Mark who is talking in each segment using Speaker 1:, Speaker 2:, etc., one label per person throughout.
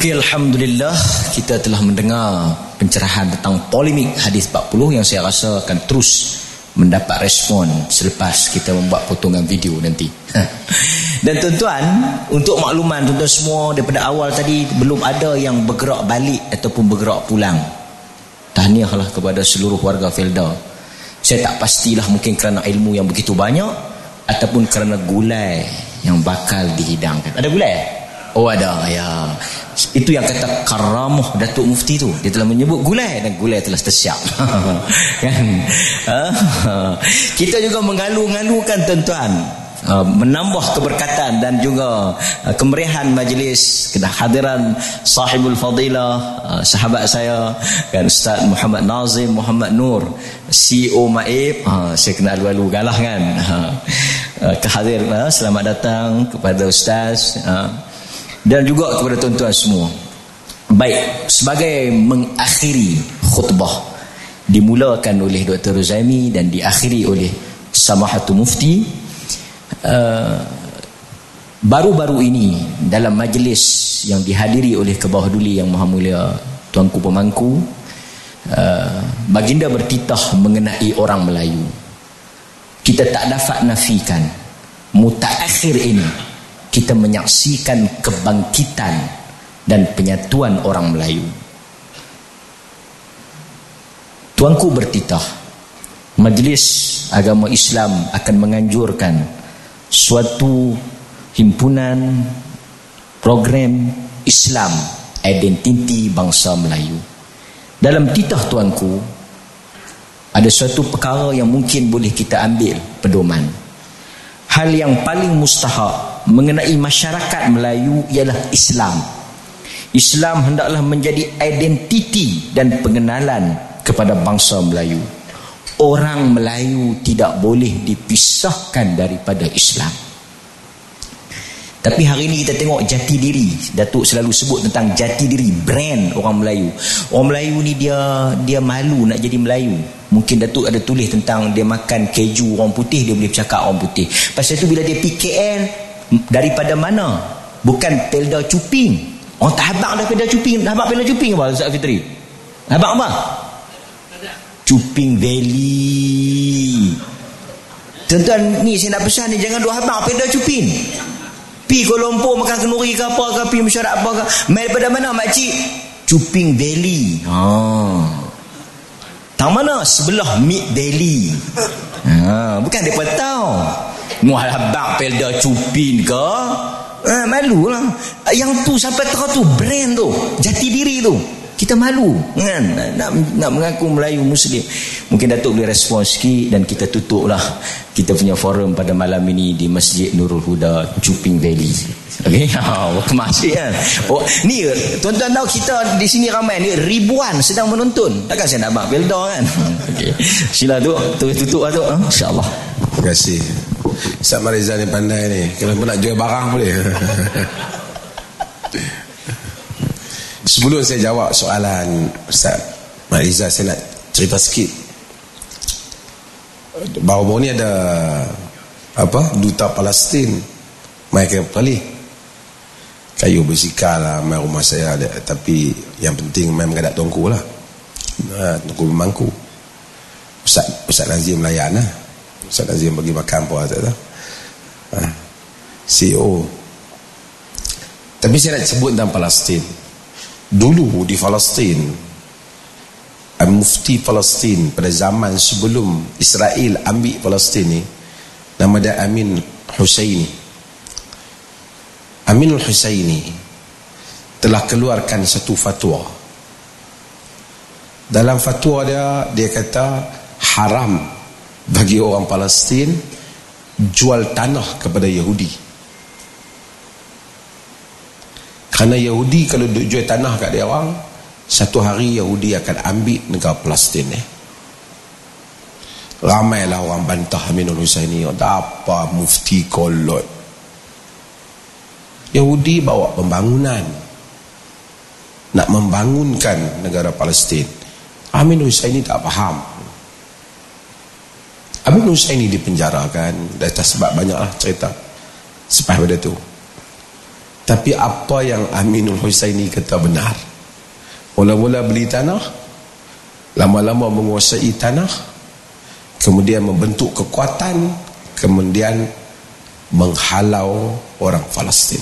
Speaker 1: Okey, Alhamdulillah kita telah mendengar pencerahan tentang polemik hadis 40 yang saya rasa akan terus mendapat respon selepas kita membuat potongan video nanti. Dan tuan-tuan, untuk makluman tuan-tuan semua daripada awal tadi belum ada yang bergerak balik ataupun bergerak pulang. Tahniahlah kepada seluruh warga Felda. Saya tak pastilah mungkin kerana ilmu yang begitu banyak ataupun kerana gulai yang bakal dihidangkan. Ada gulai? Oh ada ya. Itu yang kata karamah Datuk Mufti tu. Dia telah menyebut gulai dan gulai telah tersiap. kan? Kita juga mengalu-ngalukan tuan-tuan. Uh, menambah keberkatan dan juga uh, kemeriahan majlis kehadiran sahibul fadilah sahabat saya kan Ustaz Muhammad Nazim Muhammad Nur CEO Maib uh, saya kenal lalu galah kan uh, kehadir selamat datang kepada Ustaz uh, dan juga kepada tuan-tuan semua. Baik, sebagai mengakhiri khutbah dimulakan oleh Dr. Ruzaimi dan diakhiri oleh Samahatu Mufti uh, baru-baru ini dalam majlis yang dihadiri oleh kebawah duli yang maha mulia Tuanku Pemangku uh, baginda bertitah mengenai orang Melayu kita tak dapat nafikan mutaakhir ini kita menyaksikan kebangkitan dan penyatuan orang Melayu. Tuanku bertitah, Majlis Agama Islam akan menganjurkan suatu himpunan program Islam identiti bangsa Melayu. Dalam titah tuanku, ada suatu perkara yang mungkin boleh kita ambil pedoman. Hal yang paling mustahak mengenai masyarakat Melayu ialah Islam. Islam hendaklah menjadi identiti dan pengenalan kepada bangsa Melayu. Orang Melayu tidak boleh dipisahkan daripada Islam. Tapi hari ini kita tengok jati diri. Datuk selalu sebut tentang jati diri, brand orang Melayu. Orang Melayu ni dia dia malu nak jadi Melayu. Mungkin Datuk ada tulis tentang dia makan keju orang putih, dia boleh bercakap orang putih. Pasal tu bila dia PKL, daripada mana? Bukan pelda cuping. Orang tak habang dah pelda cuping. Tak habang pelda cuping apa Ustaz Fitri? Habang apa? Cuping valley. Tuan-tuan ni saya nak pesan ni jangan duk habang pelda cuping. Pi Kuala Lumpur makan kenuri ke apa ke pi mesyuarat apa ke. Main daripada mana makcik? Cuping valley. Ha. Tang mana? Sebelah Mid Valley. Ha, bukan depa tahu. Mual habak pelda cupin ke? Ha, malu lah. Yang tu sampai tahu tu brand tu. Jati diri tu. Kita malu kan nak, nak mengaku Melayu Muslim. Mungkin Datuk boleh respon sikit dan kita tutup lah kita punya forum pada malam ini di Masjid Nurul Huda Cuping Valley. Okey, oh, kemasih kan. Oh, ni tuan-tuan tahu kita di sini ramai ni ribuan sedang menonton. Takkan saya nak bak belda kan. Okey. Sila tu, tu tutup lah tu. Ha? Insya-Allah.
Speaker 2: Terima kasih. Ustaz Mariza ni pandai ni. Kalau nak jual barang boleh. Sebelum saya jawab soalan Ustaz Mariza saya nak cerita sikit. Bahawa ni ada apa duta Palestin Michael Pali kayu bersikal lah main rumah saya ada. tapi yang penting main mengadak tongku lah ha, tongku memangku Ustaz, Ustaz Nazim melayan lah Ustaz Nazim bagi makan apa tak tahu. Ha. CEO. Tapi saya nak sebut tentang Palestin. Dulu di Palestin, Mufti Palestin pada zaman sebelum Israel ambil Palestin ni, nama dia Amin Husaini. Amin Husaini telah keluarkan satu fatwa. Dalam fatwa dia, dia kata haram bagi orang Palestin jual tanah kepada Yahudi. Kerana Yahudi kalau jual tanah kat dia orang satu hari Yahudi akan ambil negara Palestin ni. Ramailah orang bantah Aminul Husaini apa mufti kolot. Yahudi bawa pembangunan. Nak membangunkan negara Palestin. Amin Husaini tak faham Abu Nusa ini dipenjarakan dah sebab banyaklah cerita sebab pada tu. Tapi apa yang Aminul Husaini kata benar? Mula-mula beli tanah lama-lama menguasai tanah kemudian membentuk kekuatan kemudian menghalau orang Palestin.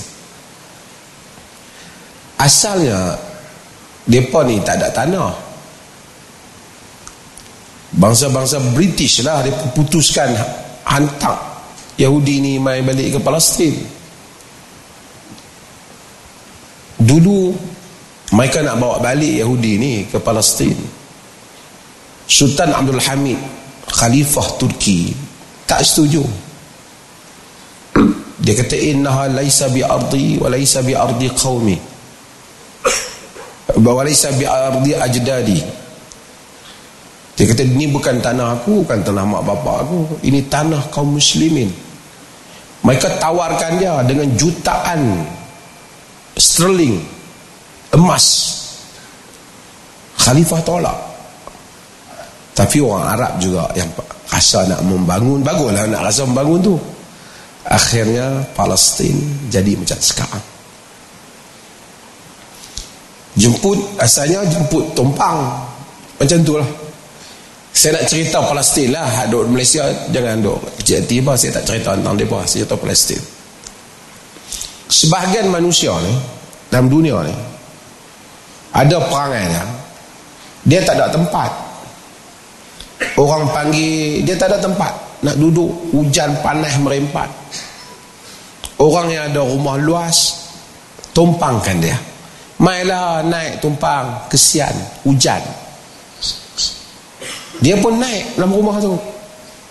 Speaker 2: Asalnya mereka ni tak ada tanah bangsa-bangsa British lah dia putuskan hantar Yahudi ni mai balik ke Palestin. Dulu mereka nak bawa balik Yahudi ni ke Palestin. Sultan Abdul Hamid Khalifah Turki tak setuju. Dia kata innaha laisa bi ardi wa laisa bi ardi qaumi wa laisa bi ardi ajdadi dia kata ini bukan tanah aku bukan tanah mak bapak aku. Ini tanah kaum muslimin. Mereka tawarkan dia dengan jutaan sterling emas. Khalifah tolak. Tapi orang Arab juga yang rasa nak membangun baguslah nak rasa membangun tu. Akhirnya Palestin jadi macam sekarang. Jemput asalnya jemput tumpang. Macam tu lah saya nak cerita Palestin lah. Duduk Malaysia jangan duduk kecil apa saya tak cerita tentang mereka saya cerita Palestin. Sebahagian manusia ni dalam dunia ni ada perangai dia. Dia tak ada tempat. Orang panggil dia tak ada tempat nak duduk hujan panas merempat. Orang yang ada rumah luas tumpangkan dia. Mailah naik tumpang kesian hujan dia pun naik dalam rumah tu.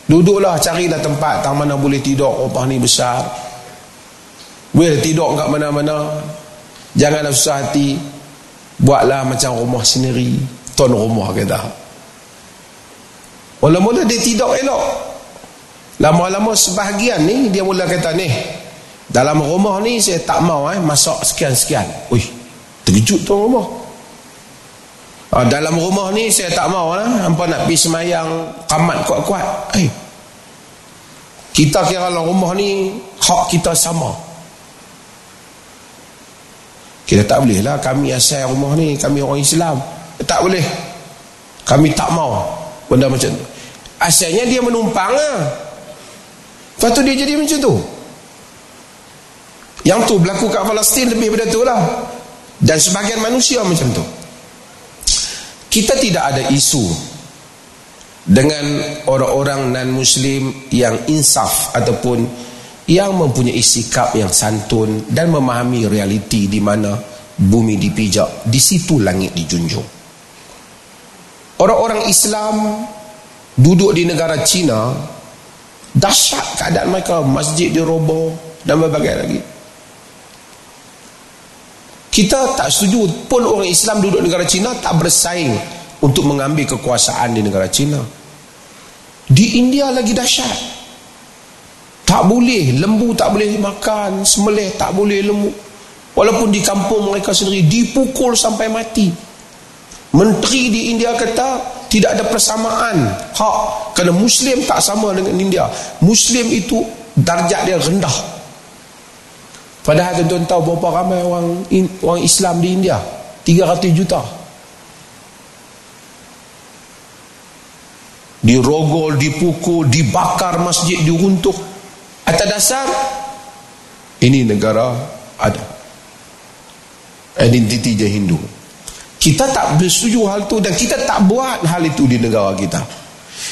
Speaker 2: Duduklah carilah tempat tak mana boleh tidur. Rumah ni besar. Boleh tidur kat mana-mana. Janganlah susah hati. Buatlah macam rumah sendiri. Tuan rumah kita. Mula-mula dia tidur elok. Lama-lama sebahagian ni dia mula kata ni dalam rumah ni saya tak mau eh masak sekian-sekian. Ui terkejut tuan rumah ha, dalam rumah ni saya tak mau lah. Hampa nak pergi semayang kamat kuat-kuat. Eh kita kira dalam rumah ni hak kita sama. Kita tak boleh lah. Kami asal rumah ni kami orang Islam. Tak boleh. Kami tak mau. Benda macam tu. Asalnya dia menumpang lah. Lepas tu dia jadi macam tu. Yang tu berlaku kat Palestin lebih pada tu lah. Dan sebagian manusia macam tu kita tidak ada isu dengan orang-orang non-muslim yang insaf ataupun yang mempunyai sikap yang santun dan memahami realiti di mana bumi dipijak, di situ langit dijunjung. Orang-orang Islam duduk di negara China, dahsyat keadaan mereka, masjid diroboh dan berbagai lagi. Kita tak setuju pun orang Islam duduk negara China tak bersaing untuk mengambil kekuasaan di negara China. Di India lagi dahsyat. Tak boleh, lembu tak boleh makan, semelih tak boleh lembu. Walaupun di kampung mereka sendiri dipukul sampai mati. Menteri di India kata tidak ada persamaan hak kerana Muslim tak sama dengan India. Muslim itu darjat dia rendah. Padahal tuan-tuan tahu berapa ramai orang orang Islam di India? 300 juta. Dirogol, dipukul, dibakar masjid, diruntuh. Atas dasar ini negara ada identiti je Hindu. Kita tak bersetuju hal itu dan kita tak buat hal itu di negara kita.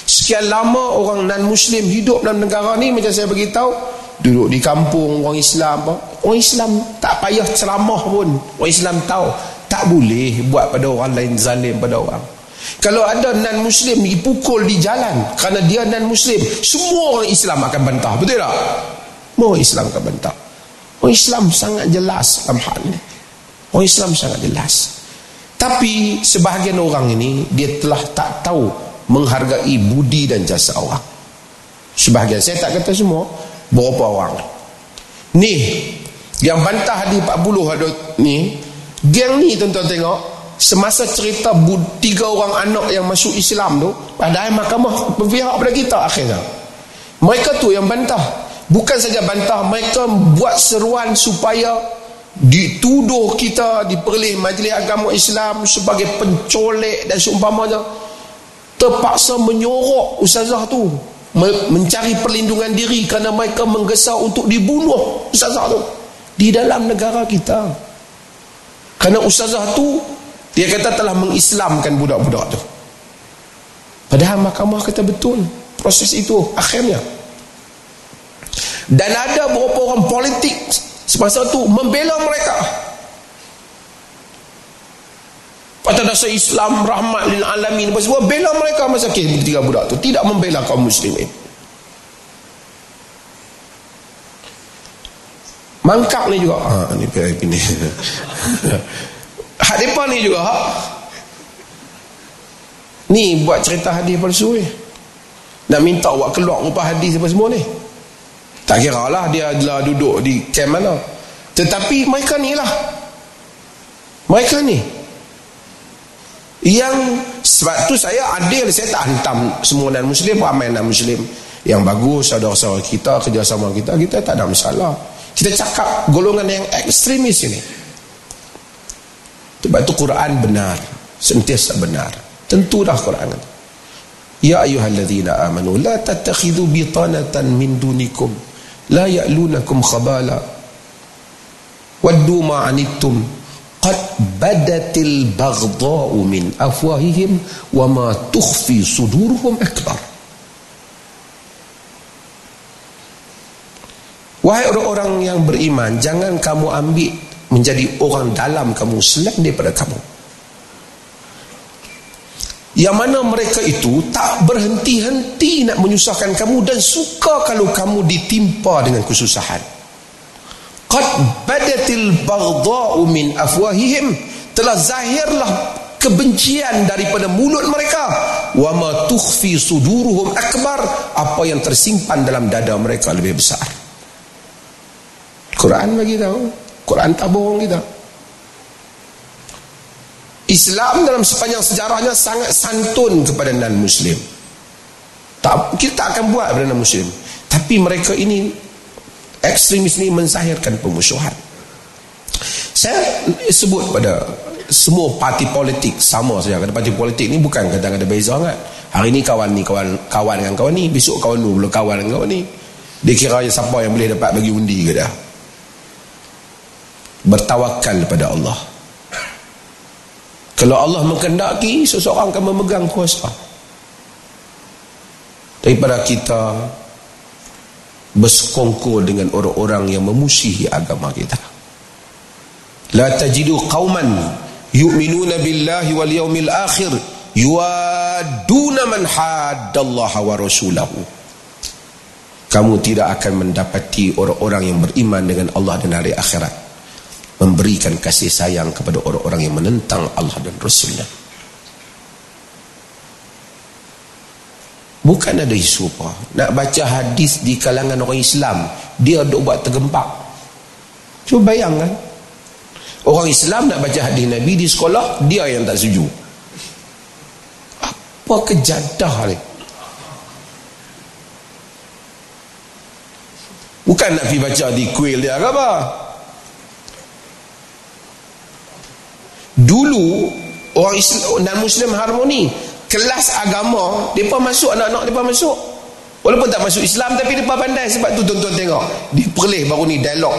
Speaker 2: Sekian lama orang non-Muslim hidup dalam negara ni macam saya beritahu duduk di kampung orang Islam orang Islam tak payah ceramah pun orang Islam tahu tak boleh buat pada orang lain zalim pada orang kalau ada non-Muslim dipukul di jalan kerana dia non-Muslim, semua orang Islam akan bantah. Betul tak? Semua orang Islam akan bantah. Orang Islam sangat jelas dalam hal ini. Orang Islam sangat jelas. Tapi sebahagian orang ini, dia telah tak tahu menghargai budi dan jasa orang. Sebahagian, saya tak kata semua, berapa orang. Ni, yang bantah di 40 ada ni, geng ni tuan-tuan tengok, semasa cerita tiga orang anak yang masuk Islam tu padahal mahkamah berpihak pada kita akhirnya. Mereka tu yang bantah. Bukan saja bantah mereka buat seruan supaya dituduh kita diperlih majlis agama Islam sebagai pencolek dan seumpamanya terpaksa menyorok ustazah tu mencari perlindungan diri kerana mereka menggesa untuk dibunuh ustazah tu di dalam negara kita. Kerana ustazah tu dia kata telah mengislamkan budak-budak tu. Padahal mahkamah kata betul proses itu akhirnya. Dan ada beberapa orang politik semasa tu membela mereka pada dasar Islam rahmat lil alamin apa semua bela mereka masa kes tiga budak tu tidak membela kaum muslimin mangkak ni juga ha ni PIP ni hak depan ni juga ha? ni buat cerita hadis palsu ni nak minta buat keluar rupa hadis apa semua ni tak kira lah dia adalah duduk di camp mana. Tetapi mereka ni lah. Mereka ni. Yang sebab tu saya adil, saya tak hantam semua non-Muslim, ramai non-Muslim. Yang bagus, saudara-saudara kita, kerjasama kita, kita tak ada masalah. Kita cakap golongan yang ekstremis ini. Sebab tu Quran benar. Sentiasa benar. Tentu dah Quran itu. Ya ayuhalladzina amanu la tattakhidhu bitanatan min dunikum la ya'lunakum khabala waddu ma anittum qad badatil baghdha'u min afwahihim wa ma tukhfi suduruhum akbar. Wahai orang-orang yang beriman jangan kamu ambil menjadi orang dalam kamu selain daripada kamu. Yang mana mereka itu tak berhenti-henti nak menyusahkan kamu dan suka kalau kamu ditimpa dengan kesusahan qad badatil baghdha'u min afwahihim. Telah zahirlah kebencian daripada mulut mereka. Wa ma tukhfi suduruhum akbar. Apa yang tersimpan dalam dada mereka lebih besar. Quran bagi tahu. Quran tak bohong kita. Islam dalam sepanjang sejarahnya sangat santun kepada non-Muslim. Tak, kita tak akan buat kepada non-Muslim. Tapi mereka ini, ekstremis ini menzahirkan pemusuhan. Saya sebut pada semua parti politik sama saja. Kata parti politik ni bukan kadang ada beza sangat. Hari ni kawan ni kawan kawan dengan kawan ni, besok kawan tu belum kawan dengan kawan ni. Dia kira siapa yang boleh dapat bagi undi ke dah. Bertawakal pada Allah. Kalau Allah mengkendaki seseorang akan memegang kuasa. Daripada kita bersekongkol dengan orang-orang yang memusihi agama kita. La tajidu qauman yu'minuna billahi wal yawmil akhir yuaduna man haddallaha wa rasulahu. Kamu tidak akan mendapati orang-orang yang beriman dengan Allah dan hari akhirat memberikan kasih sayang kepada orang-orang yang menentang Allah dan Rasulnya bukan ada isu apa. Nak baca hadis di kalangan orang Islam dia duk buat tergempak cuba bayangkan orang Islam nak baca hadis Nabi di sekolah dia yang tak setuju. Apa kejadah ni? Bukan nak pergi baca di kuil dia ke apa? Dulu orang Islam dan Muslim harmoni kelas agama mereka masuk anak-anak mereka masuk. Walaupun tak masuk Islam tapi mereka pandai. Sebab tu tuan-tuan tengok di Perlis baru ni dialog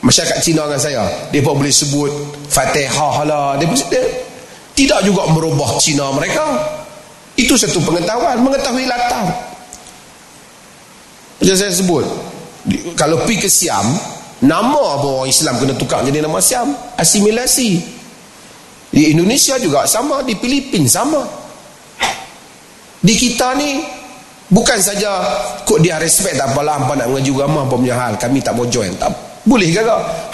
Speaker 2: masyarakat Cina dengan saya. Mereka boleh sebut Fatihah lah. Mereka, dia, tidak juga merubah Cina mereka. Itu satu pengetahuan mengetahui latar. Macam saya sebut kalau pergi ke Siam nama apa orang Islam kena tukar jadi nama Siam? Asimilasi. Di Indonesia juga sama, di Filipina sama. Di kita ni bukan saja kok dia respect tak apalah apa nak mengaji agama apa punya hal, kami tak mau join. Tak boleh ke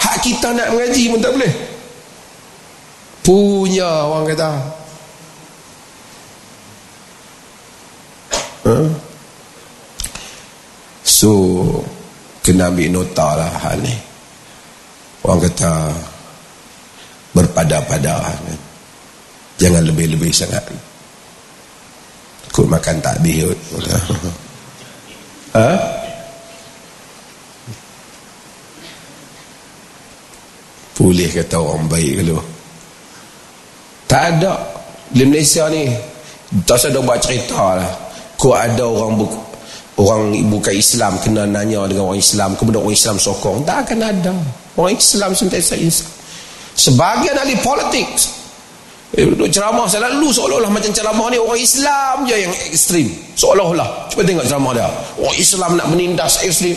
Speaker 2: Hak kita nak mengaji pun tak boleh. Punya orang kata. Huh? So kena ambil nota lah hal ni. Orang kata berpada-pada kan? jangan lebih-lebih sangat ikut makan tak bihut ha? boleh kata orang baik kalau tak ada. Di Malaysia ni tak ada buat cerita lah. Kau ada orang bu orang bukan Islam kena nanya dengan orang Islam kemudian orang Islam sokong tak akan ada. Orang Islam sentiasa Islam. Sebagian ahli politik eh, ceramah selalu seolah-olah macam ceramah ni orang Islam je yang ekstrim seolah-olah cuba tengok ceramah dia orang Islam nak menindas ekstrim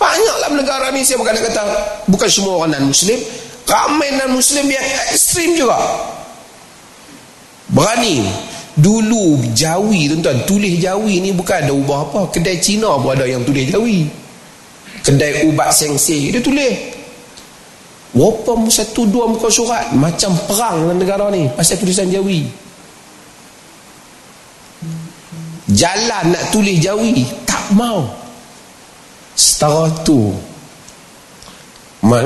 Speaker 2: banyaklah negara ni saya bukan nak kata bukan semua orang non-Muslim. Ramai non-Muslim yang ekstrim juga. Berani. Dulu Jawi tuan-tuan, tulis Jawi ni bukan ada ubah apa. Kedai Cina pun ada yang tulis Jawi. Kedai ubat sengsi dia tulis. Wapa satu dua muka surat. Macam perang dalam negara ni. Pasal tulisan Jawi. Jalan nak tulis Jawi tak mau. Setara tu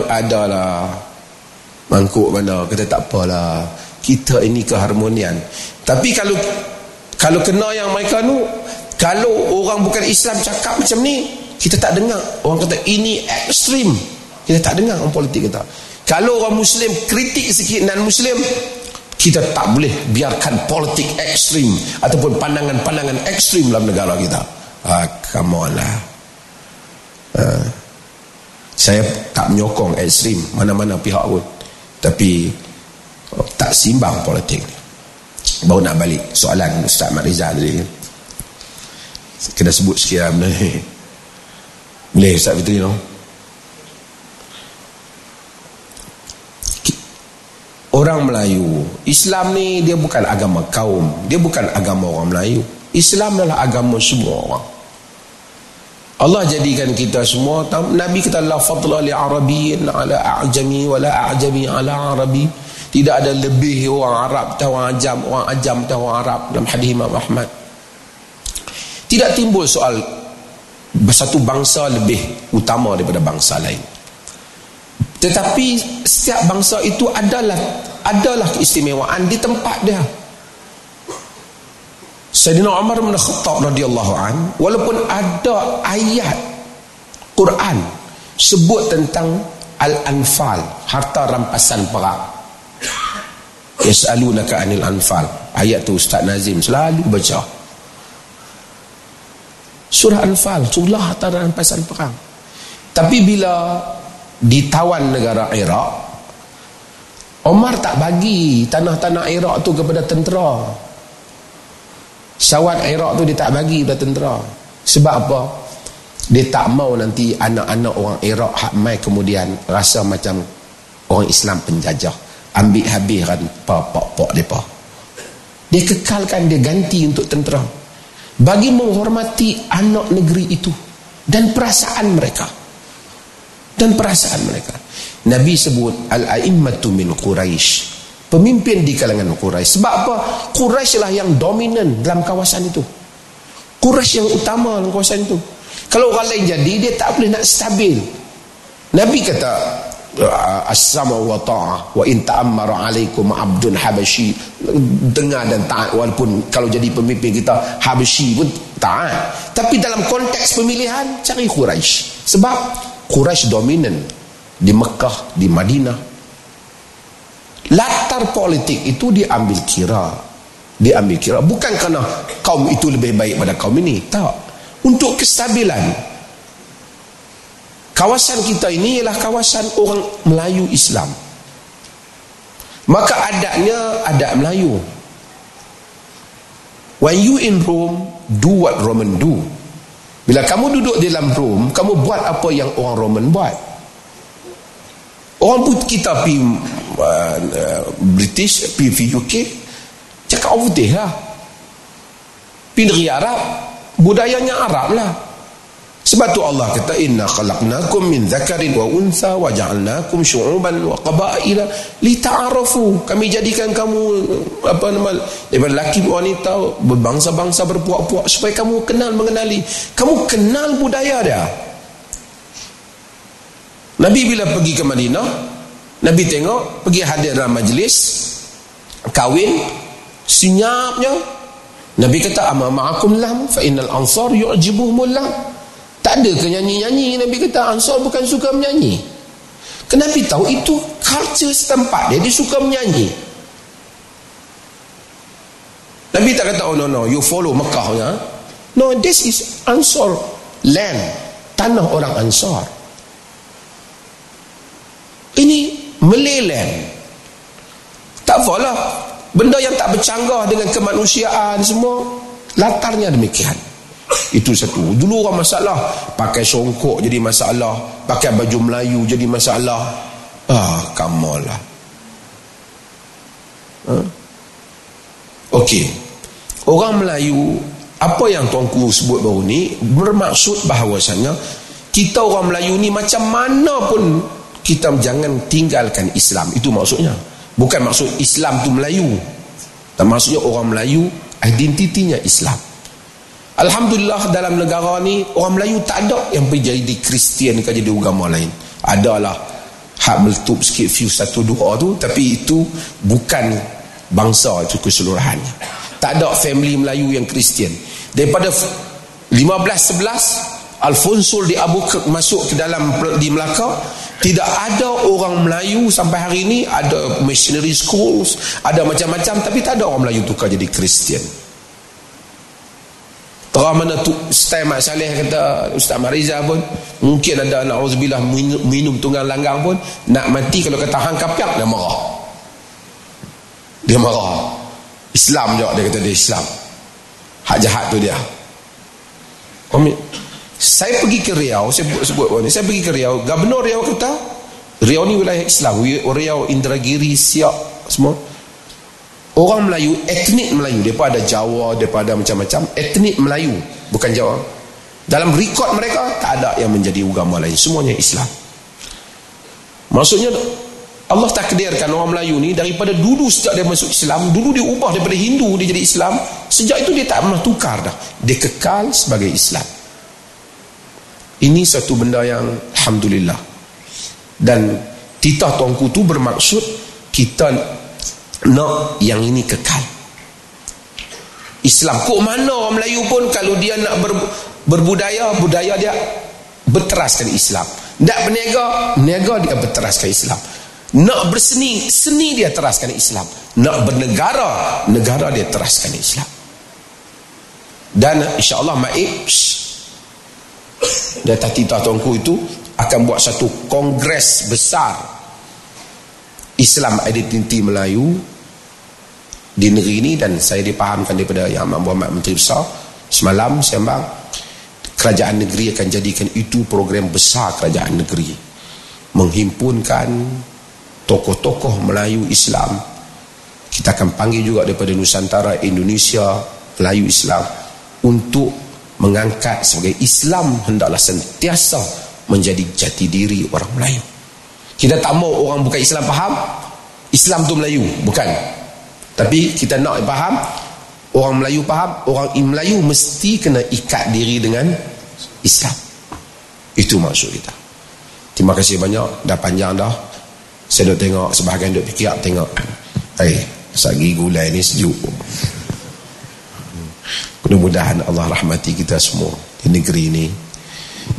Speaker 2: adalah mangkuk mana kata tak apalah. Kita ini keharmonian. Tapi kalau kalau kena yang mereka nu kalau orang bukan Islam cakap macam ni kita tak dengar. Orang kata ini ekstrim kita tak dengar orang politik kita kalau orang Muslim kritik sikit non Muslim kita tak boleh biarkan politik ekstrim ataupun pandangan-pandangan ekstrim dalam negara kita. Ah, come on lah. Uh, saya tak menyokong ekstrim mana-mana pihak pun. Tapi oh, tak simbang politik baru nak balik soalan Ustaz Mat Rizal tadi. Kena sebut sikit lah benda ni boleh Ustaz Fitri no? Orang Melayu Islam ni dia bukan agama kaum dia bukan agama orang Melayu. Islam adalah agama semua orang. Allah jadikan kita semua Nabi kata la fadla li arabiyyin ala a'jami wala a'jami ala arabi. Tidak ada lebih orang Arab tahu orang Ajam orang Ajam tahu orang Arab dalam hadis Imam Ahmad. Tidak timbul soal satu bangsa lebih utama daripada bangsa lain. Tetapi setiap bangsa itu adalah adalah keistimewaan di tempat dia. Sayyidina Umar bin Khattab radhiyallahu an walaupun ada ayat Quran sebut tentang al-anfal harta rampasan perang. Yasalunaka anil anfal. Ayat tu Ustaz Nazim selalu baca. Surah anfal surah harta rampasan perang. Tapi bila ditawan negara Iraq Omar tak bagi tanah-tanah Iraq tu kepada tentera Syawat Iraq tu dia tak bagi pada tentera. Sebab apa? Dia tak mau nanti anak-anak orang Iraq hak mai kemudian rasa macam orang Islam penjajah. Ambil habiskan pak-pak depa. Dia kekalkan dia ganti untuk tentera. Bagi menghormati anak negeri itu dan perasaan mereka. Dan perasaan mereka. Nabi sebut al-a'immatu min Quraisy pemimpin di kalangan Quraisy. Sebab apa? Quraisy lah yang dominan dalam kawasan itu. Quraisy yang utama dalam kawasan itu. Kalau orang lain jadi, dia tak boleh nak stabil. Nabi kata, As-sama wa ta'ah wa in ta'ammara alaikum abdun habashi dengar dan taat walaupun kalau jadi pemimpin kita habashi pun taat tapi dalam konteks pemilihan cari Quraisy sebab Quraisy dominan di Mekah di Madinah. Latar politik itu diambil kira. Diambil kira. Bukan kerana kaum itu lebih baik pada kaum ini. Tak. Untuk kestabilan. Kawasan kita ini ialah kawasan orang Melayu Islam. Maka adatnya adat Melayu. When you in Rome do what Roman do bila kamu duduk di dalam Rome kamu buat apa yang orang Roman buat. Orang pun kita pergi uh, uh, British pergi UK cakap putih lah pergi negeri Arab budayanya Arab lah sebab tu Allah kata inna khalaqnakum min zakarin wa untha wa ja'alnakum syu'uban wa qabaila li ta'arafu kami jadikan kamu apa nama daripada lelaki wanita berbangsa-bangsa berpuak-puak supaya kamu kenal mengenali. Kamu kenal budaya dia. Nabi bila pergi ke Madinah Nabi tengok pergi hadir dalam majlis kahwin senyapnya. Nabi kata amma ma'akum lam fa innal ansar yu'jibuhumul lam tak ada ke nyanyi-nyanyi Nabi kata ansar bukan suka menyanyi Nabi tahu itu culture setempat dia. Dia suka menyanyi. Nabi tak kata, oh no no, you follow Mekah. Ya? No, this is Ansar land. Tanah orang Ansar. Ini Malay land. Tak apalah. Benda yang tak bercanggah dengan kemanusiaan semua. Latarnya demikian. Itu satu. Dulu orang masalah pakai songkok jadi masalah, pakai baju Melayu jadi masalah. Ah, kamu lah. Ha? Okey. Orang Melayu apa yang tuanku sebut baru ni bermaksud bahawasanya kita orang Melayu ni macam mana pun kita jangan tinggalkan Islam. Itu maksudnya. Bukan maksud Islam tu Melayu. Dan maksudnya orang Melayu identitinya Islam. Alhamdulillah dalam negara ni orang Melayu tak ada yang pergi jadi Kristian ke jadi agama lain. Adalah hak meletup sikit few satu dua tu tapi itu bukan bangsa itu keseluruhannya. Tak ada family Melayu yang Kristian. Daripada 15 11 Alfonso di Abu masuk ke dalam di Melaka tidak ada orang Melayu sampai hari ini ada missionary schools ada macam-macam tapi tak ada orang Melayu tukar jadi Kristian Terang mana tu style Mak Saleh kata Ustaz Mariza pun mungkin ada na'udzubillah minum, minum tunggang langgang pun nak mati kalau kata hang kapiak dia marah. Dia marah. Islam juga dia kata dia Islam. Hak jahat tu dia. Kami saya pergi ke Riau, saya sebut sebut ni. Saya pergi ke Riau, Gubernur Riau kata Riau ni wilayah Islam, Riau Indragiri Siak semua Orang Melayu, etnik Melayu, depa ada Jawa, depa ada macam-macam, etnik Melayu, bukan Jawa. Dalam rekod mereka tak ada yang menjadi agama lain, semuanya Islam. Maksudnya Allah takdirkan orang Melayu ni daripada dulu sejak dia masuk Islam, dulu dia ubah daripada Hindu dia jadi Islam, sejak itu dia tak pernah tukar dah. Dia kekal sebagai Islam. Ini satu benda yang alhamdulillah. Dan titah tuanku tu bermaksud kita nak yang ini kekal. Islam. Kok mana orang Melayu pun kalau dia nak ber, berbudaya budaya dia berteraskan Islam. Nak berniaga niaga dia berteraskan Islam. Nak berseni seni dia teraskan Islam. Nak bernegara negara dia teraskan Islam. Dan insyaAllah Ma'ib dia titah tuanku itu akan buat satu kongres besar Islam identiti Melayu di negeri ini dan saya dipahamkan daripada Yang Amat Muhammad Menteri Besar semalam sembang kerajaan negeri akan jadikan itu program besar kerajaan negeri. Menghimpunkan tokoh-tokoh Melayu Islam. Kita akan panggil juga daripada Nusantara Indonesia Melayu Islam untuk mengangkat sebagai Islam hendaklah sentiasa menjadi jati diri orang Melayu. Kita tak mau orang bukan Islam faham? Islam tu Melayu bukan tapi kita nak faham Orang Melayu faham Orang Melayu mesti kena ikat diri dengan Islam. Itu maksud kita. Terima kasih banyak. Dah panjang dah. Saya duk tengok Sebahagian duk fikir Tengok. Eh Sagi gulai ni sejuk. Mudah-mudahan Allah rahmati kita semua Di negeri ini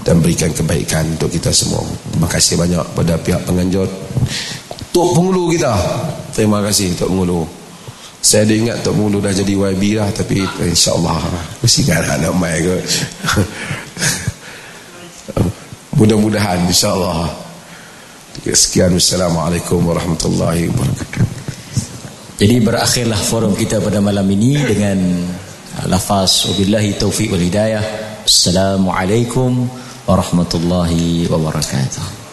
Speaker 2: Dan berikan kebaikan untuk kita semua. Terima kasih banyak pada pihak penganjur. Tok Pengulu kita. Terima kasih Tok Pengulu saya ada ingat Tok Mulu dah jadi YB lah Tapi insyaAllah Mesti kan nak main ke. Mudah-mudahan insyaAllah. Sekian. Wassalamualaikum warahmatullahi wabarakatuh.
Speaker 1: Jadi berakhirlah forum kita pada malam ini Dengan lafaz Wabillahi taufiq wal hidayah. Assalamualaikum warahmatullahi wabarakatuh